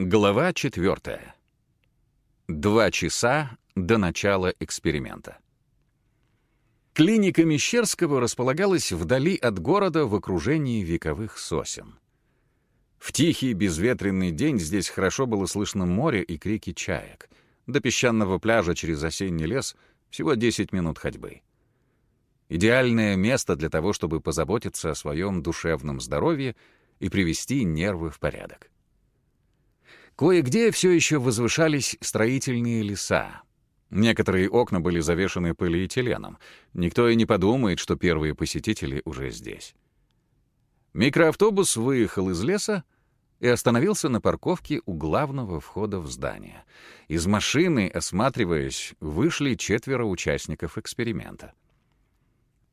Глава четвертая. Два часа до начала эксперимента. Клиника Мещерского располагалась вдали от города в окружении вековых сосен. В тихий безветренный день здесь хорошо было слышно море и крики чаек. До песчаного пляжа через осенний лес всего 10 минут ходьбы. Идеальное место для того, чтобы позаботиться о своем душевном здоровье и привести нервы в порядок. Кое-где все еще возвышались строительные леса. Некоторые окна были завешены полиэтиленом. Никто и не подумает, что первые посетители уже здесь. Микроавтобус выехал из леса и остановился на парковке у главного входа в здание. Из машины, осматриваясь, вышли четверо участников эксперимента.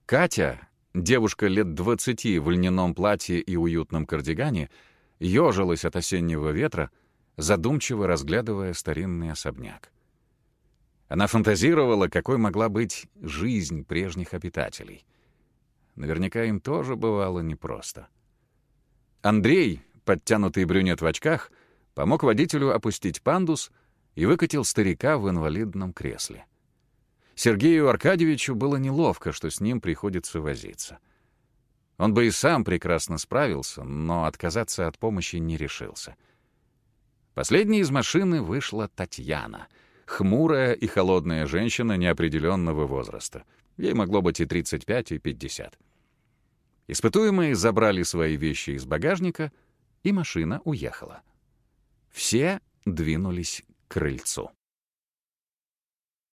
Катя, девушка лет двадцати в льняном платье и уютном кардигане, ежилась от осеннего ветра, задумчиво разглядывая старинный особняк. Она фантазировала, какой могла быть жизнь прежних обитателей. Наверняка им тоже бывало непросто. Андрей, подтянутый брюнет в очках, помог водителю опустить пандус и выкатил старика в инвалидном кресле. Сергею Аркадьевичу было неловко, что с ним приходится возиться. Он бы и сам прекрасно справился, но отказаться от помощи не решился — Последней из машины вышла Татьяна, хмурая и холодная женщина неопределенного возраста. Ей могло быть и 35, и 50. Испытуемые забрали свои вещи из багажника, и машина уехала. Все двинулись к крыльцу.